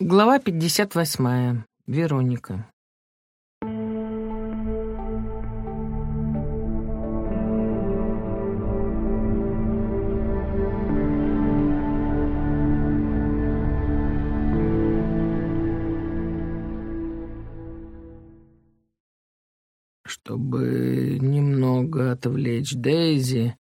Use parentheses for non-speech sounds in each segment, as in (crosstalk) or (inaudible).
Глава 58. Вероника. Чтобы немного отвлечь Дейзи,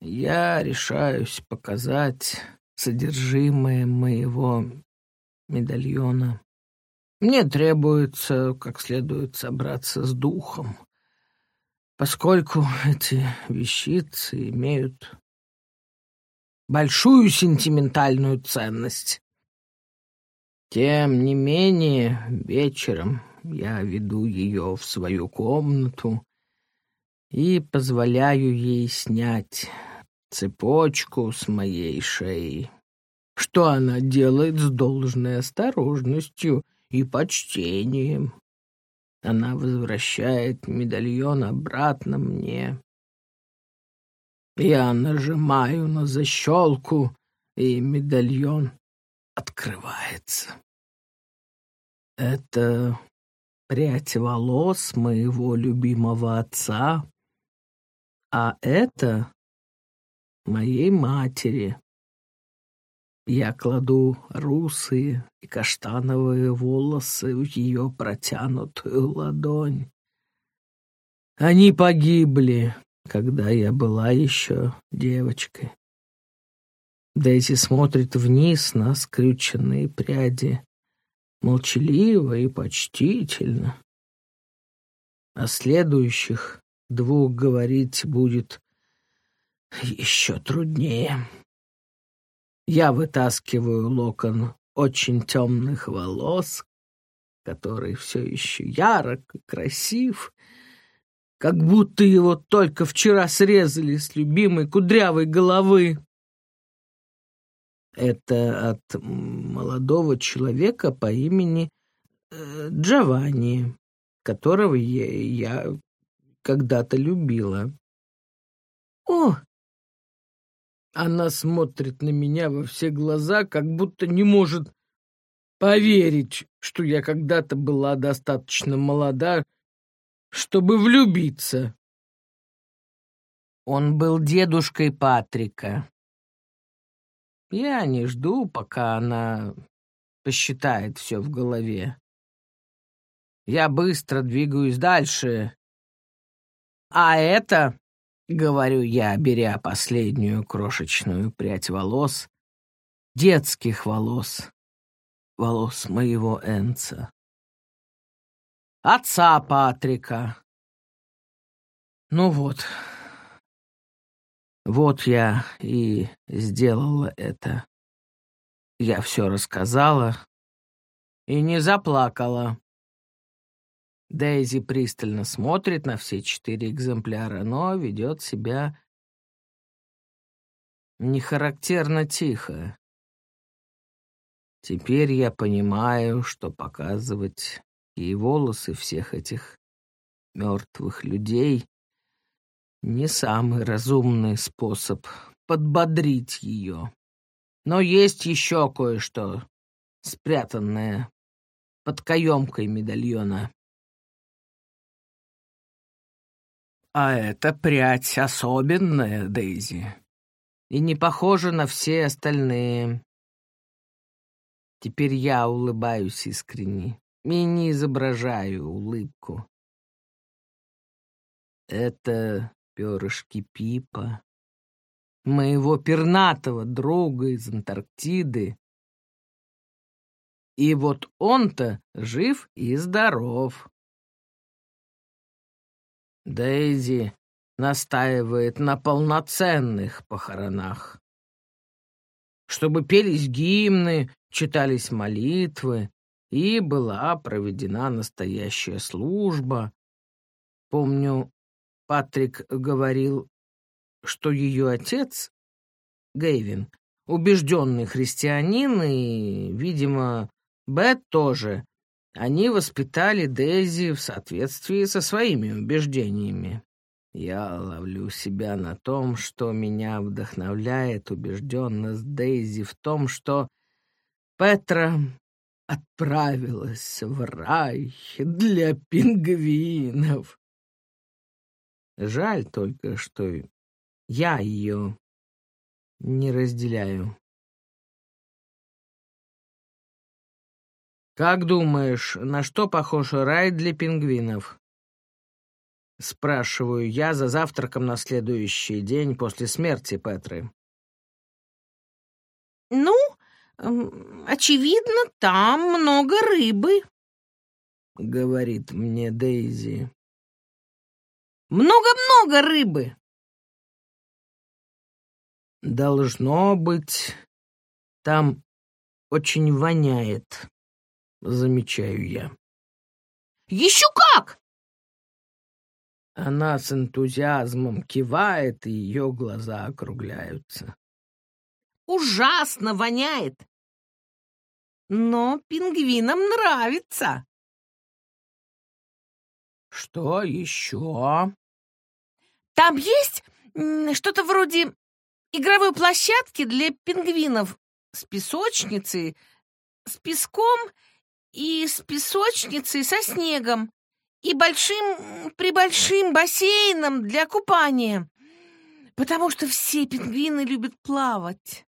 я решаюсь показать содержимое моего медальона. Мне требуется как следует собраться с духом, поскольку эти вещицы имеют большую сентиментальную ценность. Тем не менее, вечером я веду ее в свою комнату и позволяю ей снять цепочку с моей шеи что она делает с должной осторожностью и почтением. Она возвращает медальон обратно мне. Я нажимаю на защелку, и медальон открывается. Это прядь волос моего любимого отца, а это моей матери. Я кладу русые и каштановые волосы в ее протянутую ладонь. Они погибли, когда я была еще девочкой. Дейзи смотрит вниз на скрюченные пряди, молчаливо и почтительно. О следующих двух говорить будет еще труднее. Я вытаскиваю локон очень темных волос, который все еще ярок и красив, как будто его только вчера срезали с любимой кудрявой головы. Это от молодого человека по имени э, Джованни, которого я, я когда-то любила. О, она смотрит на меня во все глаза, как будто не может поверить, что я когда-то была достаточно молода, чтобы влюбиться. Он был дедушкой Патрика. Я не жду, пока она посчитает все в голове. Я быстро двигаюсь дальше. А это — говорю я, беря последнюю крошечную прядь волос, детских волос, волос моего Энца. Отца Патрика. Ну вот, вот я и сделала это. Я все рассказала и не заплакала. Дейзи пристально смотрит на все четыре экземпляра, но ведет себя нехарактерно тихо. Теперь я понимаю, что показывать ей волосы всех этих мертвых людей не самый разумный способ подбодрить ее. Но есть еще кое-что, спрятанное под каемкой медальона. А эта прядь особенная, Дейзи, и не похожа на все остальные. Теперь я улыбаюсь искренне и не изображаю улыбку. Это перышки Пипа, моего пернатого друга из Антарктиды. И вот он-то жив и здоров. Дейзи настаивает на полноценных похоронах. Чтобы пелись гимны, читались молитвы, и была проведена настоящая служба. Помню, Патрик говорил, что ее отец, Гейвин, убежденный христианин, и, видимо, Бет тоже, они воспитали Дейзи в соответствии со своими убеждениями. Я ловлю себя на том, что меня вдохновляет убежденность Дейзи в том, что Петра отправилась в рай для пингвинов. Жаль только, что я ее не разделяю. «Как думаешь, на что похож рай для пингвинов?» Спрашиваю я за завтраком на следующий день после смерти Петры. «Ну, очевидно, там много рыбы», — говорит мне Дейзи. «Много-много рыбы». Должно быть, там очень воняет, замечаю я. Еще как! Она с энтузиазмом кивает, и ее глаза округляются. Ужасно воняет. Но пингвинам нравится. Что еще? Там есть что-то вроде игровой площадки для пингвинов с песочницей, с песком и с песочницей со снегом и большим-пребольшим бассейном для купания, потому что все пингвины любят плавать.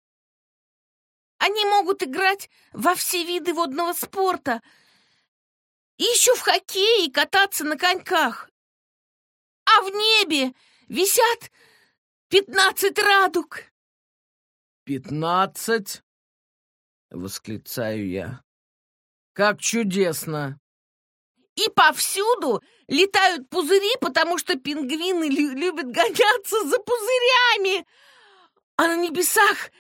Они могут играть во все виды водного спорта, и еще в хоккей и кататься на коньках. А в небе висят пятнадцать радуг. «Пятнадцать?» — восклицаю я. «Как чудесно!» И повсюду летают пузыри, потому что пингвины лю любят гоняться за пузырями. А на небесах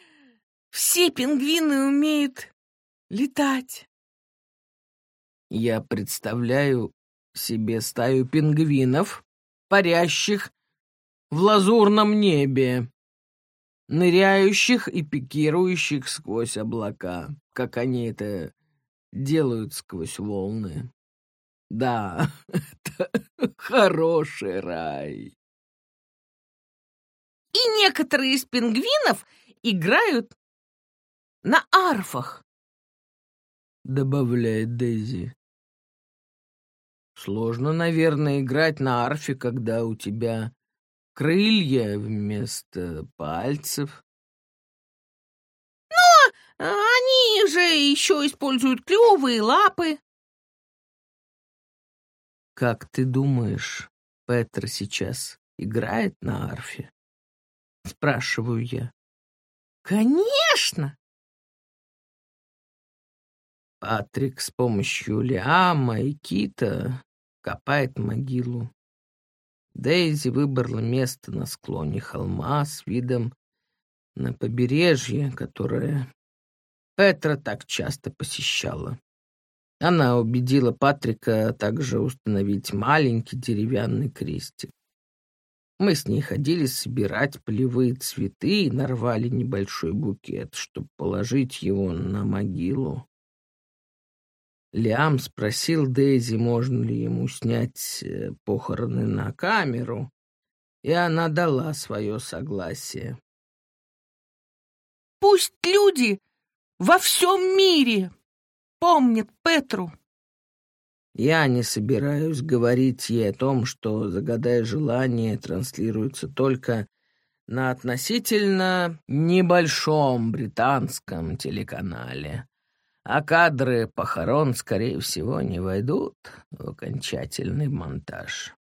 все пингвины умеют летать. Я представляю себе стаю пингвинов, парящих в лазурном небе, ныряющих и пикирующих сквозь облака, как они это делают сквозь волны. Да, (laughs) это хороший рай. И некоторые из пингвинов играют на арфах, добавляет Дейзи. Сложно, наверное, играть на арфе, когда у тебя крылья вместо пальцев. Они же еще используют клювы и лапы. Как ты думаешь, Петр сейчас играет на арфе? Спрашиваю я. Конечно! Патрик с помощью Лиама и Кита копает могилу. Дейзи выбрала место на склоне холма с видом на побережье, которое Петра так часто посещала. Она убедила Патрика также установить маленький деревянный крестик. Мы с ней ходили собирать полевые цветы и нарвали небольшой букет, чтобы положить его на могилу. Лиам спросил Дейзи, можно ли ему снять э, похороны на камеру, и она дала свое согласие. «Пусть люди во всем мире помнит Петру. Я не собираюсь говорить ей о том, что «Загадай желание» транслируется только на относительно небольшом британском телеканале, а кадры похорон, скорее всего, не войдут в окончательный монтаж.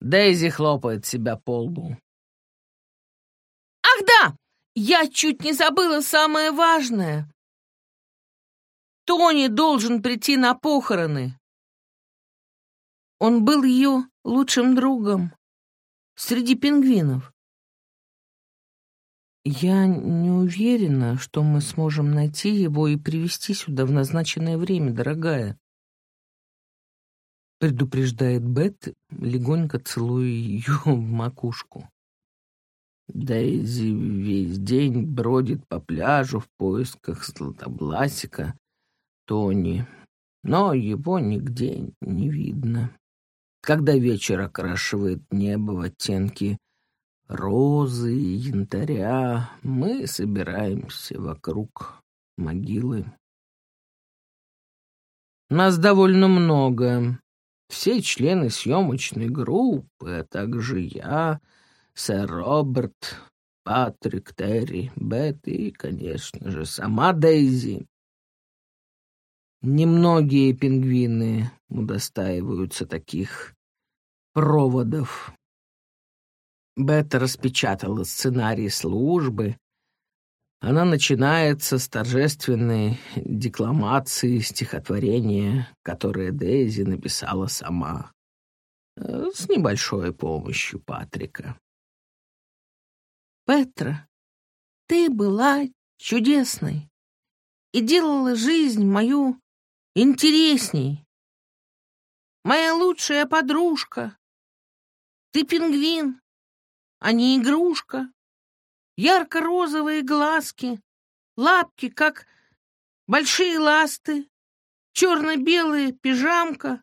Дейзи хлопает себя по лбу. «Ах да! Я чуть не забыла самое важное!» Тони должен прийти на похороны. Он был ее лучшим другом среди пингвинов. Я не уверена, что мы сможем найти его и привести сюда в назначенное время, дорогая. Предупреждает Бет, легонько целуя ее в макушку. Дейзи весь день бродит по пляжу в поисках златобласика, Тони, но его нигде не видно. Когда вечер окрашивает небо в оттенки розы и янтаря, мы собираемся вокруг могилы. Нас довольно много. Все члены съемочной группы, а также я, сэр Роберт, Патрик, Терри, Бет и, конечно же, сама Дейзи. Немногие пингвины удостаиваются таких проводов. Бет распечатала сценарий службы, она начинается с торжественной декламации стихотворения, которое Дейзи написала сама, э, с небольшой помощью Патрика. «Петра, ты была чудесной и делала жизнь мою интересней. Моя лучшая подружка. Ты пингвин, а не игрушка ярко-розовые глазки, лапки, как большие ласты, черно-белая пижамка.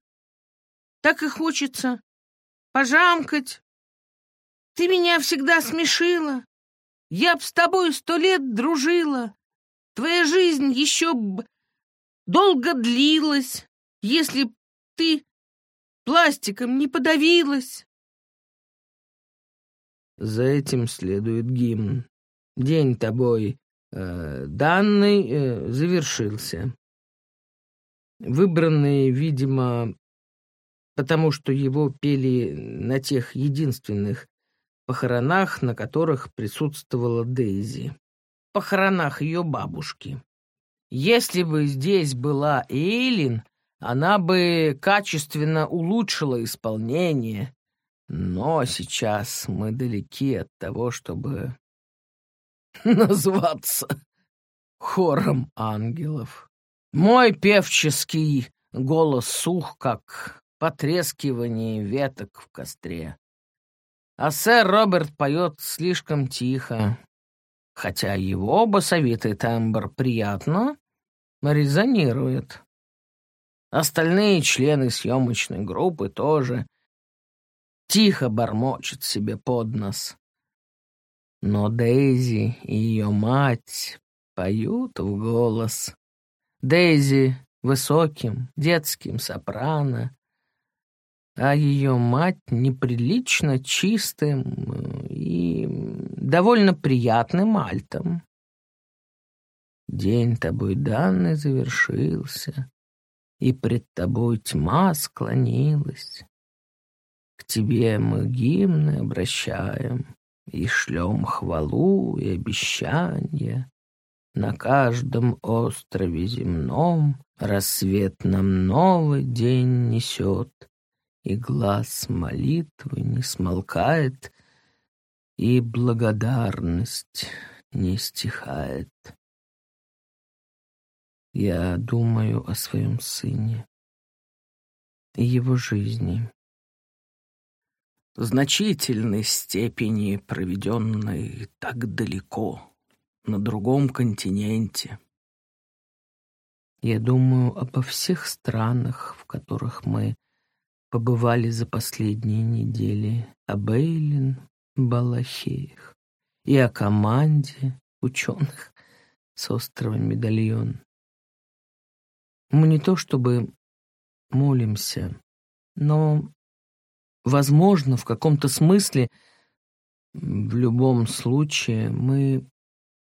Так и хочется пожамкать. Ты меня всегда смешила. Я б с тобой сто лет дружила. Твоя жизнь еще б долго длилась, если б ты пластиком не подавилась. За этим следует гимн. День тобой э, данный э, завершился. Выбранный, видимо, потому что его пели на тех единственных похоронах, на которых присутствовала Дейзи. Похоронах ее бабушки. Если бы здесь была Эйлин, она бы качественно улучшила исполнение, но сейчас мы далеки от того, чтобы (laughs) назваться хором ангелов. Мой певческий голос сух, как потрескивание веток в костре. А сэр Роберт поет слишком тихо, хотя его басовитый тембр приятно резонирует. Остальные члены съемочной группы тоже тихо бормочет себе под нос. Но Дейзи и ее мать поют в голос. Дейзи высоким, детским сопрано, а ее мать неприлично чистым и довольно приятным альтом. День тобой данный завершился, и пред тобой тьма склонилась. К тебе мы гимны обращаем и шлем хвалу и обещания. На каждом острове земном рассвет нам новый день несет, и глаз молитвы не смолкает, и благодарность не стихает. Я думаю о своем сыне и его жизни значительной степени проведенной так далеко, на другом континенте. Я думаю обо всех странах, в которых мы побывали за последние недели, о Бейлин, Балахеях и о команде ученых с острова Медальон. Мы не то чтобы молимся, но Возможно, в каком-то смысле, в любом случае, мы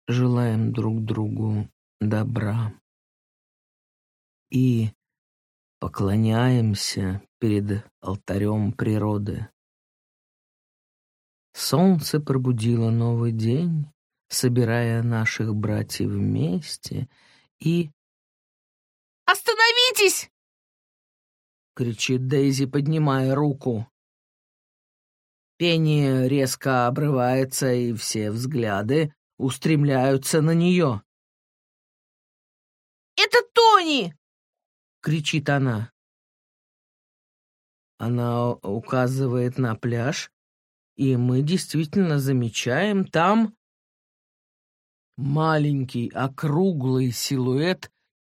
желаем друг другу добра и поклоняемся перед алтарем природы. Солнце пробудило новый день, собирая наших братьев вместе, и... «Остановитесь!» — кричит Дейзи, поднимая руку. Пение резко обрывается, и все взгляды устремляются на нее. «Это Тони!» — кричит она. Она указывает на пляж, и мы действительно замечаем там маленький округлый силуэт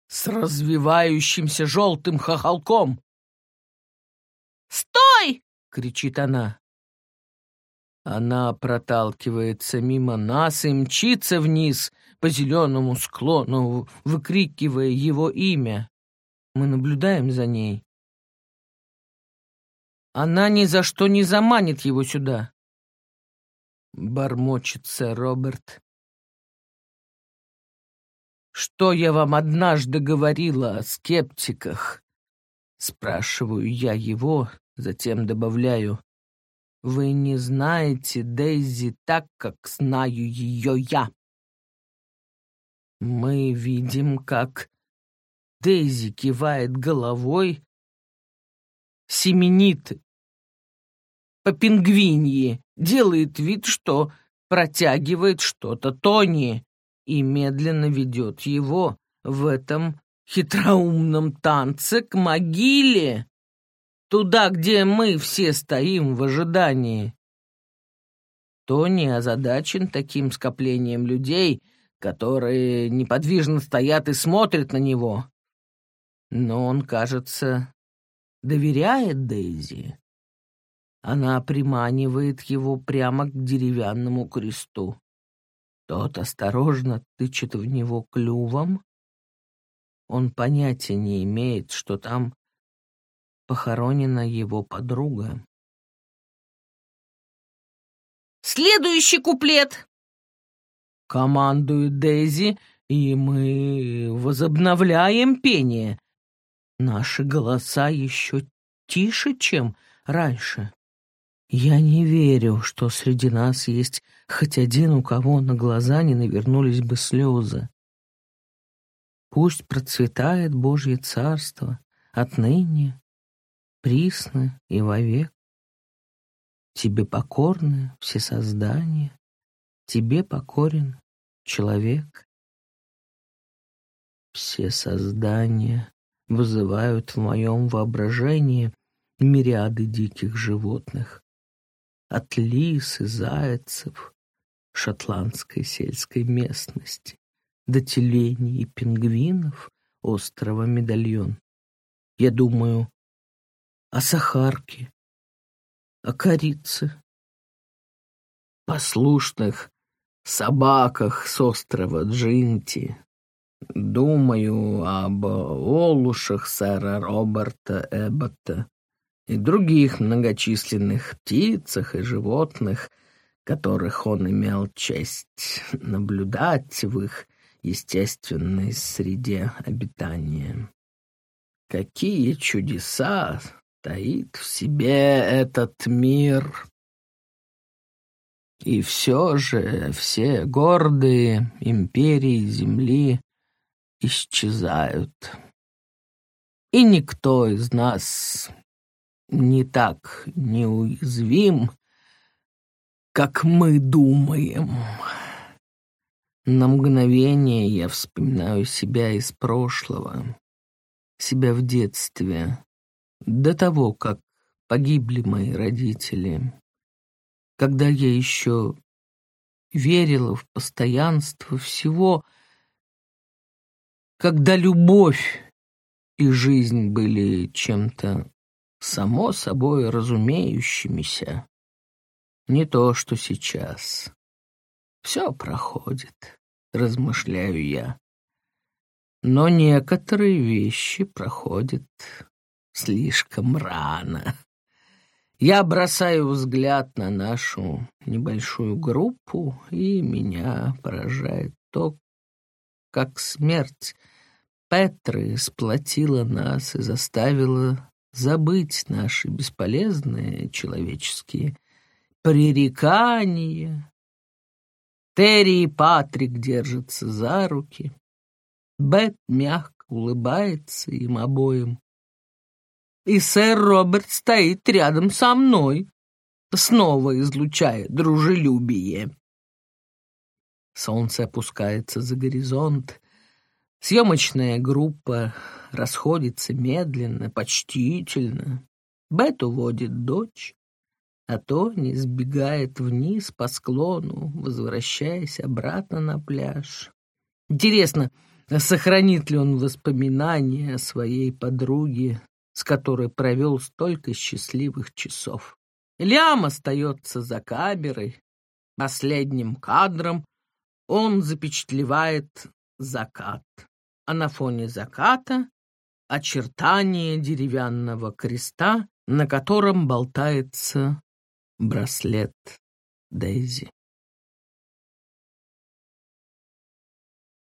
с развивающимся желтым хохолком. «Стой!» — кричит она. Она проталкивается мимо нас и мчится вниз по зеленому склону, выкрикивая его имя. Мы наблюдаем за ней. Она ни за что не заманит его сюда. Бормочет сэр Роберт. Что я вам однажды говорила о скептиках? Спрашиваю я его, затем добавляю. Вы не знаете Дейзи так, как знаю ее я. Мы видим, как Дейзи кивает головой, семенит по пингвинье, делает вид, что протягивает что-то Тони и медленно ведет его в этом хитроумном танце к могиле, туда, где мы все стоим в ожидании. Тони озадачен таким скоплением людей — которые неподвижно стоят и смотрят на него. Но он, кажется, доверяет Дейзи. Она приманивает его прямо к деревянному кресту. Тот осторожно тычет в него клювом. Он понятия не имеет, что там похоронена его подруга. «Следующий куплет!» командует Дейзи, и мы возобновляем пение. Наши голоса еще тише, чем раньше. Я не верю, что среди нас есть хоть один, у кого на глаза не навернулись бы слезы. Пусть процветает Божье Царство отныне, присно и вовек. Тебе покорны все создания, Тебе покорен человек. Все создания вызывают в моем воображении мириады диких животных. От лис и зайцев шотландской сельской местности до тюленей и пингвинов острова Медальон. Я думаю о сахарке, о корице, послушных собаках с острова Джинти. Думаю об олушах сэра Роберта Эббота и других многочисленных птицах и животных, которых он имел честь наблюдать в их естественной среде обитания. Какие чудеса таит в себе этот мир! И все же все гордые империи Земли исчезают. И никто из нас не так неуязвим, как мы думаем. На мгновение я вспоминаю себя из прошлого, себя в детстве, до того, как погибли мои родители когда я еще верила в постоянство всего, когда любовь и жизнь были чем-то само собой разумеющимися, не то, что сейчас. Все проходит, размышляю я. Но некоторые вещи проходят слишком рано. Я бросаю взгляд на нашу небольшую группу, и меня поражает то, как смерть Петры сплотила нас и заставила забыть наши бесполезные человеческие пререкания. Терри и Патрик держатся за руки. Бет мягко улыбается им обоим и сэр Роберт стоит рядом со мной, снова излучая дружелюбие. Солнце опускается за горизонт. Съемочная группа расходится медленно, почтительно. Бет уводит дочь, а Тони сбегает вниз по склону, возвращаясь обратно на пляж. Интересно, сохранит ли он воспоминания о своей подруге с которой провел столько счастливых часов. Лям остается за камерой. Последним кадром он запечатлевает закат. А на фоне заката очертания деревянного креста, на котором болтается браслет Дейзи.